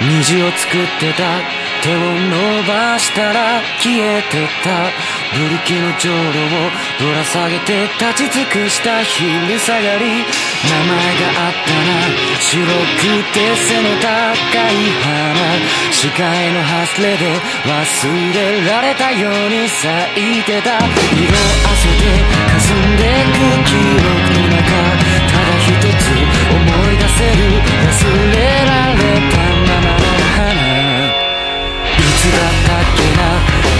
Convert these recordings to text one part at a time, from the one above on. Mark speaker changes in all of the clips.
Speaker 1: 虹を作ってた手を伸ばしたら消えてた。ブリキの上路をぶら下げて立ち尽くした昼下がり名前があったな。白くて背の高い花。視界のハスレで忘れられたように咲いてた。色あせて霞んでくだったっけな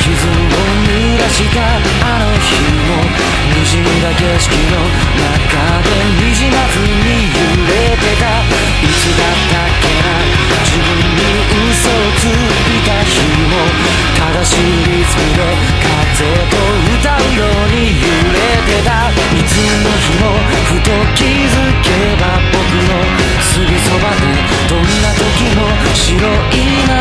Speaker 1: 傷を濡らしたあの日も滲んだ景色の中で滲まずに揺れてた。いつだったっけな自分に嘘をついた日も正しいリズムで風と歌うように揺れてた。いつの日もふと気づけば僕のすぐそばで。どんな時も白いま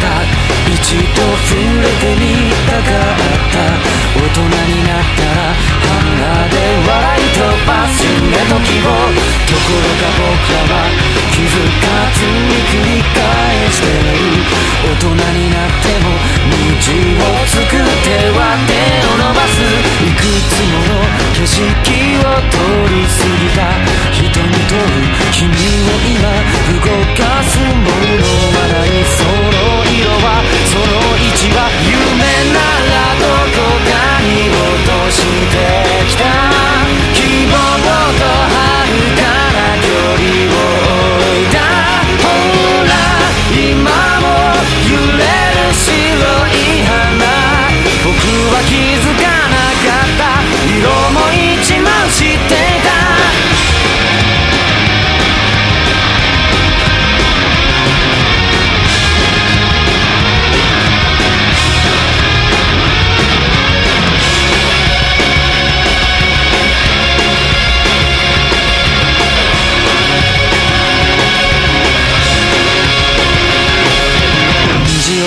Speaker 1: た一度触れてみたかった。大人になった。らハンガーで笑い飛ばす夢と希望。ところが僕らは気づかずに繰り識を通り過ぎた。人に問う君を今動かすもの。はないその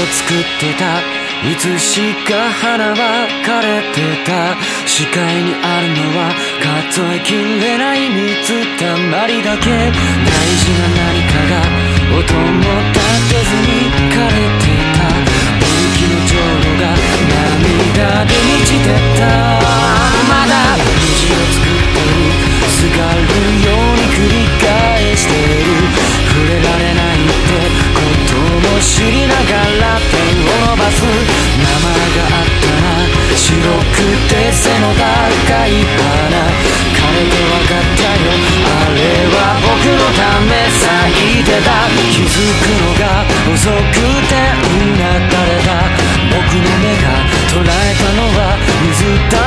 Speaker 1: 作ってた。いつしか花は枯れてた。視界にあるのは数えきれない蜜たまりだけ。大事な何かが音も立てずに枯れてた。の高い花枯れてわかったよ。あれは僕のため咲いてた。気づくのが遅くてうなだれた。僕の目が捉えたのは水だ